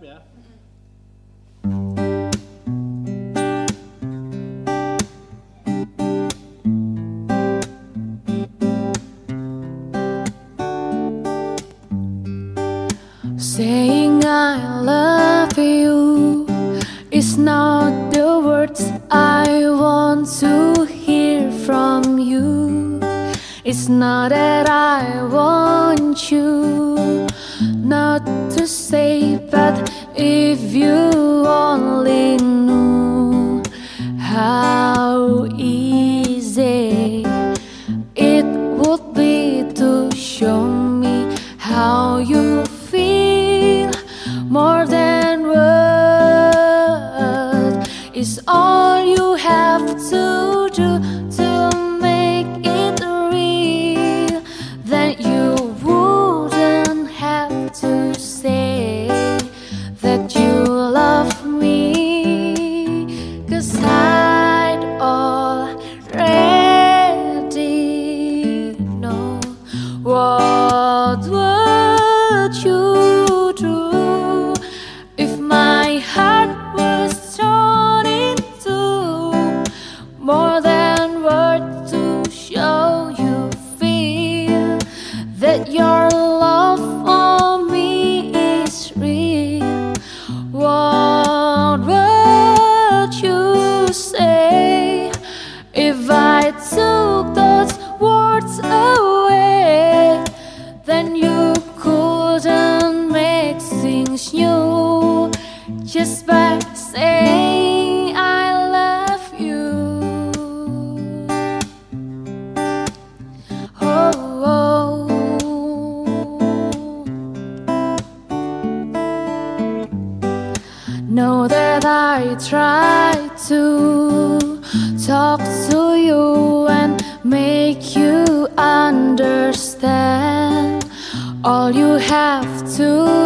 Ya. Saying I love you is not the words I want to hear from you. It's not that I want you not to say, but if you only knew how easy it would be to show me how you feel more than words is all you have to do what just by saying I love you. Oh, know that I try to talk to you and make you understand. All you have to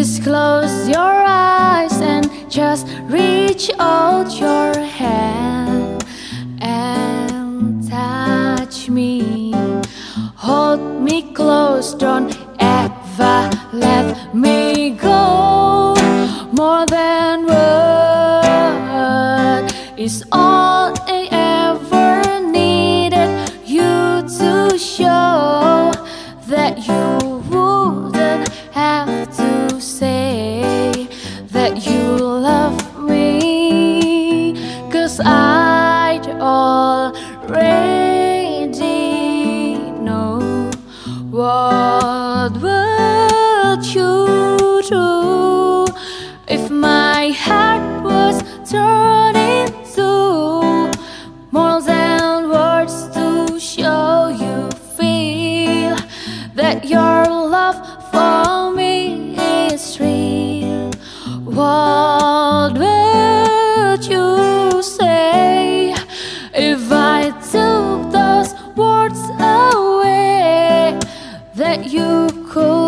is close your eyes and just reach out your hand and touch me. Hold me close, don't ever let me go. More than word is all what would you. Do if my heart was turned into more than words to show you feel that your love for me is real. What you couldn't